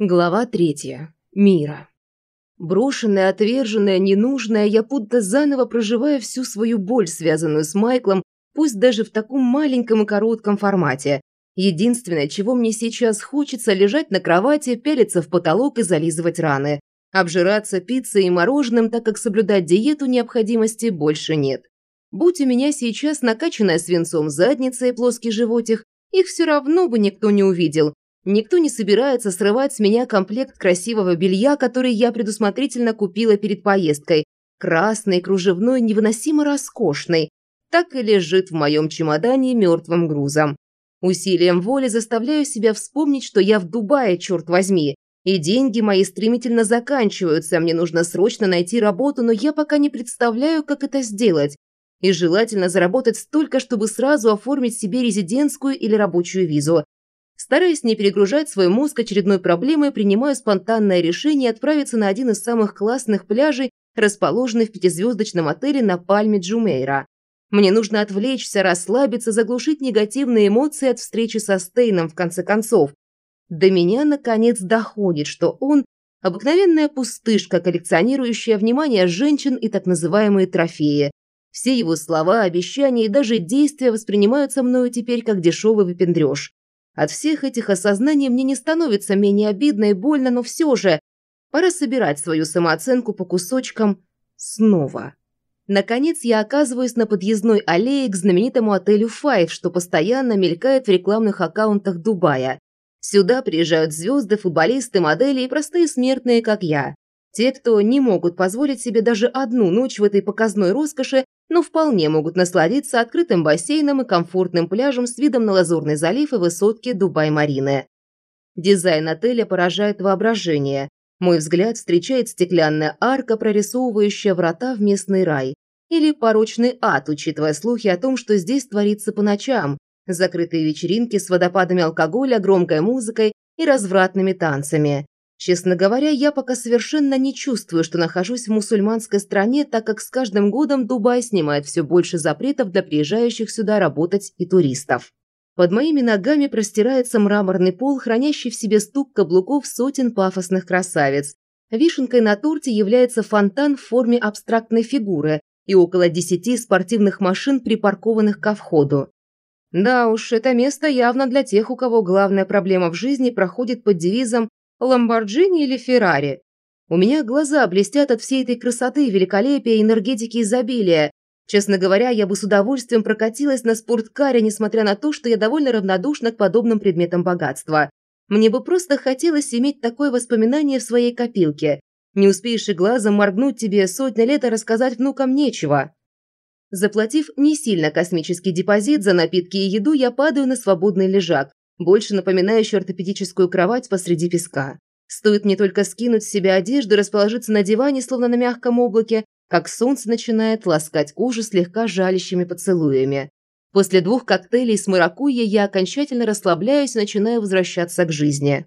Глава третья. Мира. Брошенная, отверженная, ненужная, я будто заново проживаю всю свою боль, связанную с Майклом, пусть даже в таком маленьком и коротком формате. Единственное, чего мне сейчас хочется, лежать на кровати, пялиться в потолок и зализывать раны. Обжираться пиццей и мороженым, так как соблюдать диету необходимости больше нет. Будь у меня сейчас накачанная свинцом задница и плоский животик, их все равно бы никто не увидел, Никто не собирается срывать с меня комплект красивого белья, который я предусмотрительно купила перед поездкой. Красный, кружевной, невыносимо роскошный. Так и лежит в моем чемодане мертвым грузом. Усилием воли заставляю себя вспомнить, что я в Дубае, черт возьми. И деньги мои стремительно заканчиваются, мне нужно срочно найти работу, но я пока не представляю, как это сделать. И желательно заработать столько, чтобы сразу оформить себе резидентскую или рабочую визу. Стараясь не перегружать свой мозг очередной проблемой, принимаю спонтанное решение отправиться на один из самых классных пляжей, расположенный в пятизвездочном отеле на Пальме Джумейра. Мне нужно отвлечься, расслабиться, заглушить негативные эмоции от встречи со Стейном, в конце концов. До меня, наконец, доходит, что он – обыкновенная пустышка, коллекционирующая внимание женщин и так называемые трофеи. Все его слова, обещания и даже действия воспринимаются мною теперь как дешевый выпендрёж. От всех этих осознаний мне не становится менее обидно и больно, но все же пора собирать свою самооценку по кусочкам снова. Наконец я оказываюсь на подъездной аллее к знаменитому отелю «Файв», что постоянно мелькает в рекламных аккаунтах Дубая. Сюда приезжают звезды, футболисты, модели и простые смертные, как я. Те, кто не могут позволить себе даже одну ночь в этой показной роскоши, но вполне могут насладиться открытым бассейном и комфортным пляжем с видом на Лазурный залив и высотки Дубай-Марины. Дизайн отеля поражает воображение. Мой взгляд встречает стеклянная арка, прорисовывающая врата в местный рай. Или порочный ад, учитывая слухи о том, что здесь творится по ночам. Закрытые вечеринки с водопадами алкоголя, громкой музыкой и развратными танцами. Честно говоря, я пока совершенно не чувствую, что нахожусь в мусульманской стране, так как с каждым годом Дубай снимает все больше запретов для приезжающих сюда работать и туристов. Под моими ногами простирается мраморный пол, хранящий в себе стук каблуков сотен пафосных красавиц. Вишенкой на торте является фонтан в форме абстрактной фигуры и около десяти спортивных машин, припаркованных ко входу. Да уж, это место явно для тех, у кого главная проблема в жизни проходит под девизом Ламборджини или Феррари. У меня глаза блестят от всей этой красоты, великолепия, энергетики изобилия. Честно говоря, я бы с удовольствием прокатилась на спорткаре, несмотря на то, что я довольно равнодушна к подобным предметам богатства. Мне бы просто хотелось иметь такое воспоминание в своей копилке. Не успеешь и глазом моргнуть тебе сотни лет, а рассказать внукам нечего. Заплатив не сильно космический депозит за напитки и еду, я падаю на свободный лежак, больше напоминающую ортопедическую кровать посреди песка. Стоит мне только скинуть с себя одежду и расположиться на диване, словно на мягком облаке, как солнце начинает ласкать кожу слегка жалящими поцелуями. После двух коктейлей с маракуйей я окончательно расслабляюсь и начинаю возвращаться к жизни.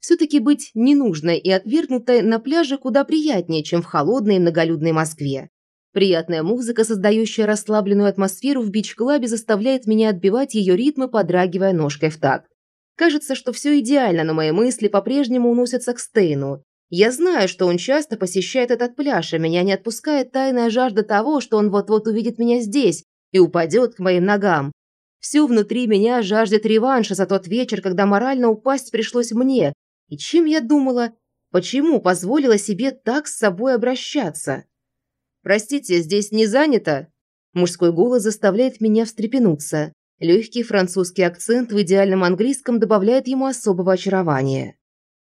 Все-таки быть ненужной и отвергнутой на пляже куда приятнее, чем в холодной многолюдной Москве. Приятная музыка, создающая расслабленную атмосферу в бич-клабе, заставляет меня отбивать ее ритмы, подрагивая ножкой в такт. Кажется, что все идеально, но мои мысли по-прежнему уносятся к Стейну. Я знаю, что он часто посещает этот пляж, а меня не отпускает тайная жажда того, что он вот-вот увидит меня здесь и упадет к моим ногам. Все внутри меня жаждет реванша за тот вечер, когда морально упасть пришлось мне. И чем я думала? Почему позволила себе так с собой обращаться? «Простите, здесь не занято?» Мужской голос заставляет меня встрепенуться. Легкий французский акцент в идеальном английском добавляет ему особого очарования.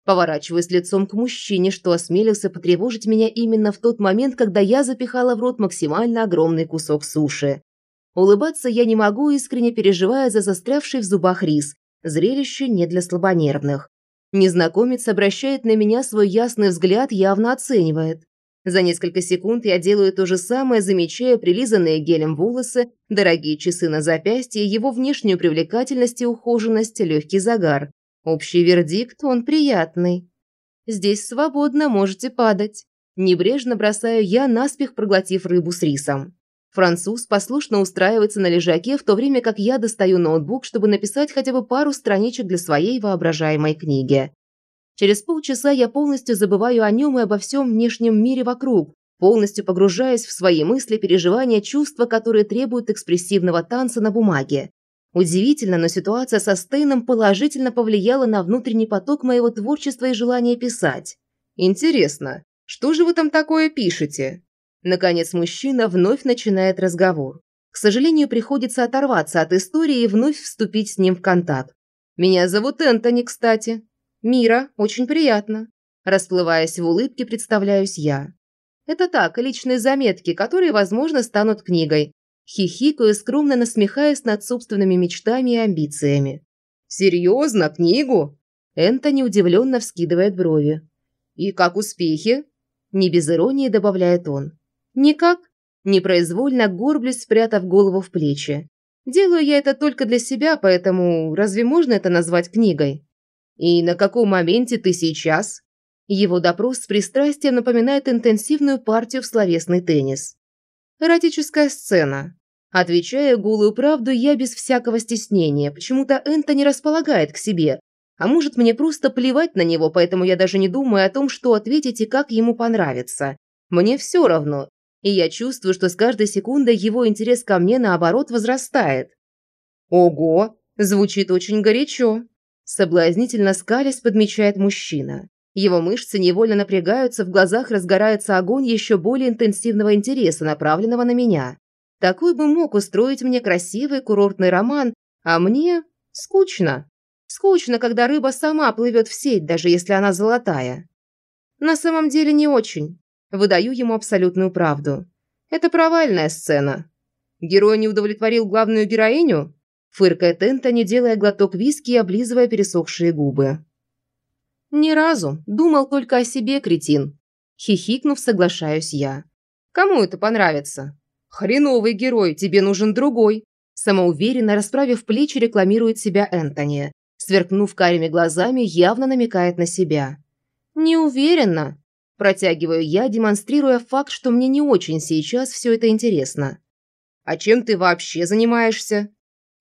Поворачиваюсь лицом к мужчине, что осмелился потревожить меня именно в тот момент, когда я запихала в рот максимально огромный кусок суши. Улыбаться я не могу, искренне переживая за застрявший в зубах рис. Зрелище не для слабонервных. Незнакомец обращает на меня свой ясный взгляд, явно оценивает. За несколько секунд я делаю то же самое, замечая прилизанные гелем волосы, дорогие часы на запястье, его внешнюю привлекательность и ухоженность, легкий загар. Общий вердикт, он приятный. Здесь свободно можете падать. Небрежно бросаю я, наспех проглотив рыбу с рисом. Француз послушно устраивается на лежаке, в то время как я достаю ноутбук, чтобы написать хотя бы пару страничек для своей воображаемой книги. Через полчаса я полностью забываю о нем и обо всем внешнем мире вокруг, полностью погружаясь в свои мысли, переживания, чувства, которые требуют экспрессивного танца на бумаге. Удивительно, но ситуация со Стейном положительно повлияла на внутренний поток моего творчества и желания писать. Интересно, что же вы там такое пишете? Наконец мужчина вновь начинает разговор. К сожалению, приходится оторваться от истории и вновь вступить с ним в контакт. Меня зовут Энтони, кстати. Мира, очень приятно. Расплываясь в улыбке, представляюсь я. Это так, личные заметки, которые, возможно, станут книгой. Хихикаю, скромно насмехаясь над собственными мечтами и амбициями. «Серьезно? Книгу?» Энтони удивленно вскидывает брови. «И как успехи?» Не без иронии добавляет он. «Никак». Непроизвольно горблюсь, спрятав голову в плечи. Делаю я это только для себя, поэтому разве можно это назвать книгой? И на каком моменте ты сейчас? Его допрос с пристрастием напоминает интенсивную партию в словесный теннис. Эротическая сцена. Отвечая голую правду, я без всякого стеснения. Почему-то Энто не располагает к себе. А может, мне просто плевать на него, поэтому я даже не думаю о том, что ответить и как ему понравится. Мне все равно. И я чувствую, что с каждой секундой его интерес ко мне, наоборот, возрастает. «Ого!» Звучит очень горячо. Соблазнительно скалясь подмечает мужчина. Его мышцы невольно напрягаются, в глазах разгорается огонь еще более интенсивного интереса, направленного на меня. Такой бы мог устроить мне красивый курортный роман, а мне скучно. Скучно, когда рыба сама плывет в сеть, даже если она золотая. На самом деле не очень. Выдаю ему абсолютную правду. Это провальная сцена. Герой не удовлетворил главную героиню? Фыркает Энтони, делая глоток виски и облизывая пересохшие губы. «Ни разу. Думал только о себе, кретин». Хихикнув, соглашаюсь я. «Кому это понравится?» «Хреновый герой, тебе нужен другой». Самоуверенно, расправив плечи, рекламирует себя Энтони. Сверкнув карими глазами, явно намекает на себя. «Не уверена». Протягиваю я, демонстрируя факт, что мне не очень сейчас все это интересно. «А чем ты вообще занимаешься?»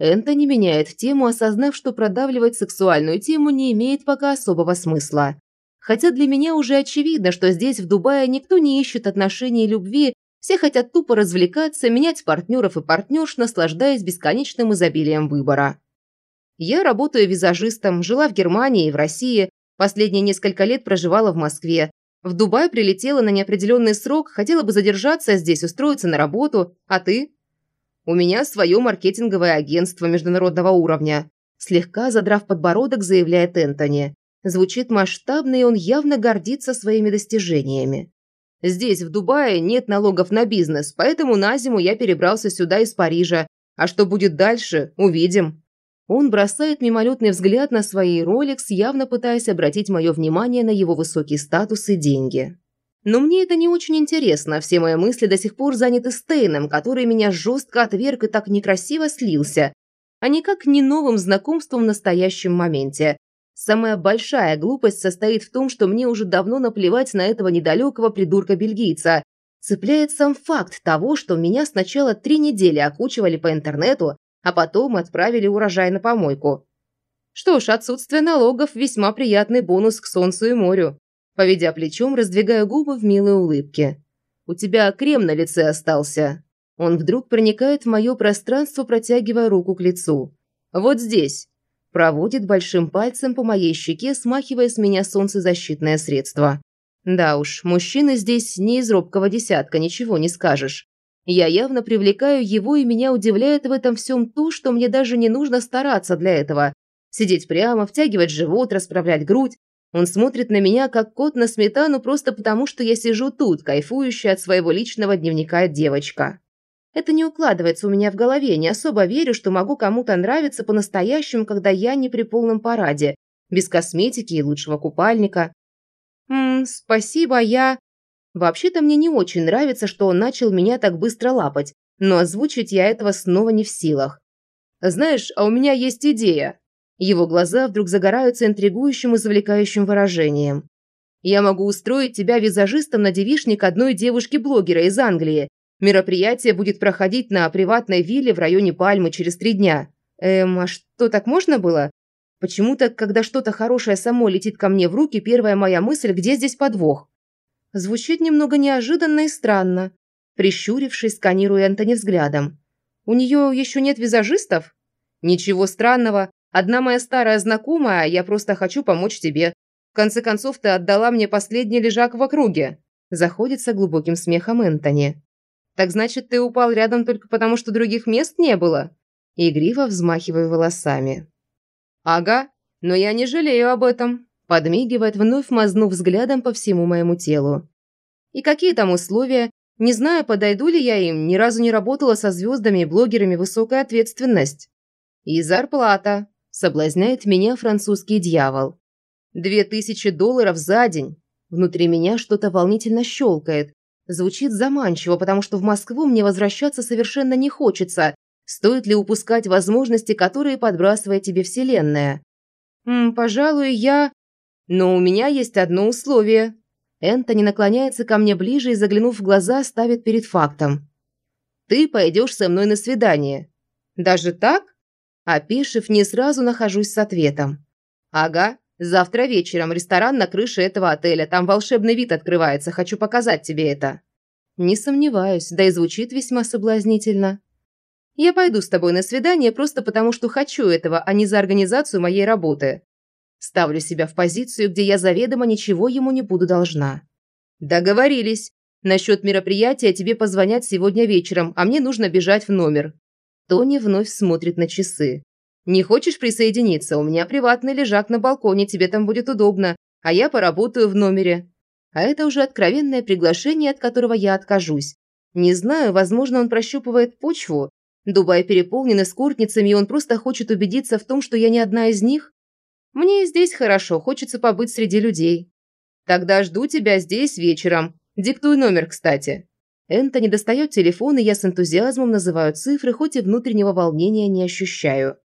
Энтони меняет тему, осознав, что продавливать сексуальную тему не имеет пока особого смысла. Хотя для меня уже очевидно, что здесь, в Дубае, никто не ищет отношений и любви, все хотят тупо развлекаться, менять партнеров и партнерш, наслаждаясь бесконечным изобилием выбора. Я работаю визажистом, жила в Германии и в России, последние несколько лет проживала в Москве. В Дубай прилетела на неопределенный срок, хотела бы задержаться здесь, устроиться на работу. А ты? У меня свое маркетинговое агентство международного уровня. Слегка задрав подбородок, заявляет Энтони. Звучит масштабно, и он явно гордится своими достижениями. Здесь, в Дубае, нет налогов на бизнес, поэтому на зиму я перебрался сюда из Парижа. А что будет дальше, увидим. Он бросает мимолетный взгляд на свои Rolex, явно пытаясь обратить мое внимание на его высокий статус и деньги. Но мне это не очень интересно, все мои мысли до сих пор заняты Стейном, который меня жестко отверг и так некрасиво слился, а никак не новым знакомством в настоящем моменте. Самая большая глупость состоит в том, что мне уже давно наплевать на этого недалекого придурка-бельгийца. Цепляет сам факт того, что меня сначала три недели окучивали по интернету, а потом отправили урожай на помойку. Что ж, отсутствие налогов – весьма приятный бонус к солнцу и морю. Поведя плечом, раздвигая губы в милой улыбке. «У тебя крем на лице остался». Он вдруг проникает в мое пространство, протягивая руку к лицу. «Вот здесь». Проводит большим пальцем по моей щеке, смахивая с меня солнцезащитное средство. Да уж, мужчины здесь не из робкого десятка, ничего не скажешь. Я явно привлекаю его, и меня удивляет в этом всем то, что мне даже не нужно стараться для этого. Сидеть прямо, втягивать живот, расправлять грудь, он смотрит на меня, как кот на сметану, просто потому, что я сижу тут, кайфующая от своего личного дневника девочка. Это не укладывается у меня в голове, не особо верю, что могу кому-то нравиться по-настоящему, когда я не при полном параде, без косметики и лучшего купальника. Ммм, спасибо, я... Вообще-то мне не очень нравится, что он начал меня так быстро лапать, но озвучить я этого снова не в силах. Знаешь, а у меня есть идея. Его глаза вдруг загораются интригующим и завлекающим выражением. «Я могу устроить тебя визажистом на девишник одной девушки-блогера из Англии. Мероприятие будет проходить на приватной вилле в районе Пальмы через три дня». «Эм, а что, так можно было?» Почему-то, когда что-то хорошее само летит ко мне в руки, первая моя мысль, где здесь подвох? Звучит немного неожиданно и странно. Прищурившись, сканирую Энтони взглядом. У нее еще нет визажистов? Ничего странного. Одна моя старая знакомая, я просто хочу помочь тебе. В конце концов, ты отдала мне последний лежак в округе. Заходится глубоким смехом Энтони. Так значит, ты упал рядом только потому, что других мест не было? Игриво взмахиваю волосами. Ага, но я не жалею об этом. Подмигивает, вновь мазнув взглядом по всему моему телу. И какие там условия? Не знаю, подойду ли я им, ни разу не работала со звездами и блогерами высокая ответственность. И зарплата. Соблазняет меня французский дьявол. Две тысячи долларов за день. Внутри меня что-то волнительно щелкает. Звучит заманчиво, потому что в Москву мне возвращаться совершенно не хочется. Стоит ли упускать возможности, которые подбрасывает тебе Вселенная? М, пожалуй, я... Но у меня есть одно условие. Энтони наклоняется ко мне ближе и, заглянув в глаза, ставит перед фактом. «Ты пойдешь со мной на свидание». «Даже так?» Опишив, не сразу нахожусь с ответом. «Ага, завтра вечером ресторан на крыше этого отеля. Там волшебный вид открывается. Хочу показать тебе это». «Не сомневаюсь, да и звучит весьма соблазнительно». «Я пойду с тобой на свидание просто потому, что хочу этого, а не за организацию моей работы. Ставлю себя в позицию, где я заведомо ничего ему не буду должна. Договорились. Насчет мероприятия тебе позвонят сегодня вечером, а мне нужно бежать в номер. Тони вновь смотрит на часы. Не хочешь присоединиться? У меня приватный лежак на балконе, тебе там будет удобно, а я поработаю в номере. А это уже откровенное приглашение, от которого я откажусь. Не знаю, возможно, он прощупывает почву. Дубай переполнен эскортницами, и он просто хочет убедиться в том, что я не одна из них. Мне здесь хорошо, хочется побыть среди людей. Тогда жду тебя здесь вечером. Диктуй номер, кстати. Энтони достает телефон, и я с энтузиазмом называю цифры, хоть и внутреннего волнения не ощущаю.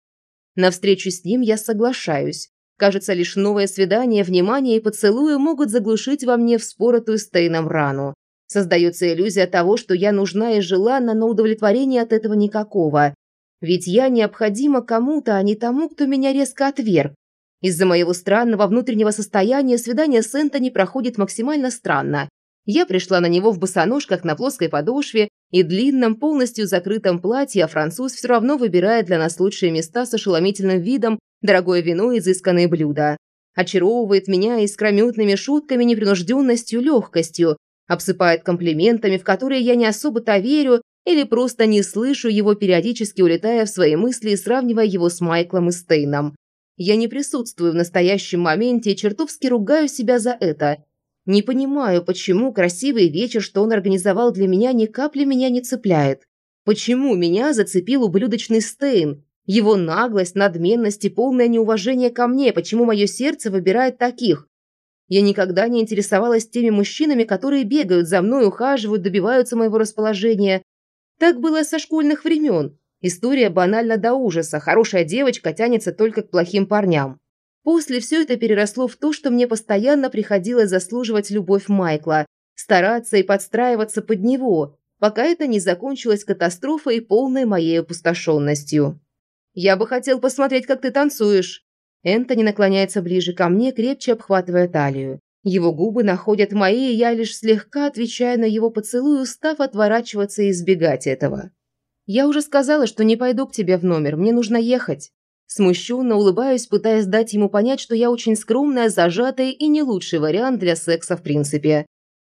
На встречу с ним я соглашаюсь. Кажется, лишь новое свидание, внимание и поцелуи могут заглушить во мне вспоротую Стейном рану. Создается иллюзия того, что я нужна и желанна, но удовлетворения от этого никакого. Ведь я необходима кому-то, а не тому, кто меня резко отверг. Из-за моего странного внутреннего состояния свидание с Энтони проходит максимально странно. Я пришла на него в босоножках на плоской подошве и длинном, полностью закрытом платье, а француз все равно выбирает для нас лучшие места с ошеломительным видом, дорогое вино и изысканные блюда. Очаровывает меня искрометными шутками, непринужденностью, легкостью, обсыпает комплиментами, в которые я не особо-то верю или просто не слышу его, периодически улетая в свои мысли и сравнивая его с Майклом и Стейном. Я не присутствую в настоящем моменте и чертовски ругаю себя за это. Не понимаю, почему красивый вечер, что он организовал для меня, ни капли меня не цепляет. Почему меня зацепил ублюдочный Стейн? Его наглость, надменность и полное неуважение ко мне, почему мое сердце выбирает таких? Я никогда не интересовалась теми мужчинами, которые бегают за мной, ухаживают, добиваются моего расположения. Так было со школьных времен. История банальна до ужаса. Хорошая девочка тянется только к плохим парням. После все это переросло в то, что мне постоянно приходилось заслуживать любовь Майкла, стараться и подстраиваться под него, пока это не закончилось катастрофой полной моей опустошенностью. «Я бы хотел посмотреть, как ты танцуешь». Энтони наклоняется ближе ко мне, крепче обхватывая талию. Его губы находят мои, и я лишь слегка отвечаю на его поцелуй, устав отворачиваться и избегать этого. «Я уже сказала, что не пойду к тебе в номер, мне нужно ехать». Смущенно улыбаюсь, пытаясь дать ему понять, что я очень скромная, зажатая и не лучший вариант для секса в принципе.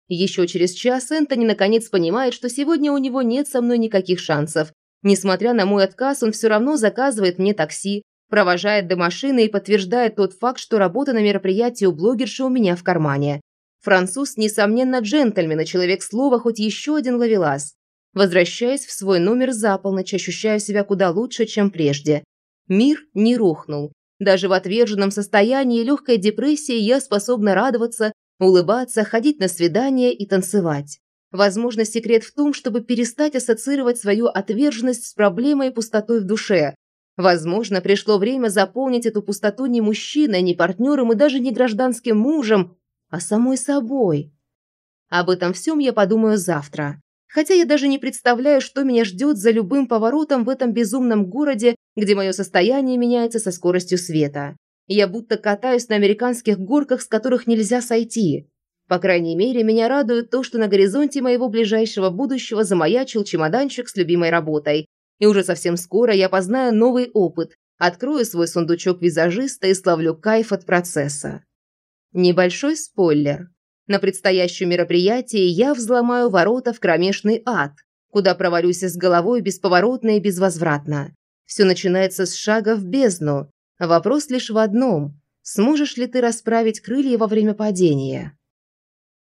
Еще через час Энтони наконец понимает, что сегодня у него нет со мной никаких шансов. Несмотря на мой отказ, он все равно заказывает мне такси, провожает до машины и подтверждает тот факт, что работа на мероприятии у блогерши у меня в кармане. Француз, несомненно, джентльмен и человек слова, хоть еще один ловелас. Возвращаясь в свой номер за полночь, ощущаю себя куда лучше, чем прежде. Мир не рухнул. Даже в отверженном состоянии легкой депрессии я способна радоваться, улыбаться, ходить на свидания и танцевать. Возможно, секрет в том, чтобы перестать ассоциировать свою отверженность с проблемой и пустотой в душе. Возможно, пришло время заполнить эту пустоту не мужчиной, не партнером и даже не гражданским мужем, а самой собой. Об этом всем я подумаю завтра хотя я даже не представляю, что меня ждет за любым поворотом в этом безумном городе, где мое состояние меняется со скоростью света. Я будто катаюсь на американских горках, с которых нельзя сойти. По крайней мере, меня радует то, что на горизонте моего ближайшего будущего замаячил чемоданчик с любимой работой. И уже совсем скоро я познаю новый опыт, открою свой сундучок визажиста и славлю кайф от процесса. Небольшой спойлер. На предстоящем мероприятии я взломаю ворота в кромешный ад, куда провалюсь с головой бесповоротно и безвозвратно. Все начинается с шага в бездну. Вопрос лишь в одном – сможешь ли ты расправить крылья во время падения?